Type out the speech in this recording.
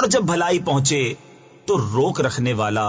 اور جب بھلائی پہنچے تو روک رکھنے والا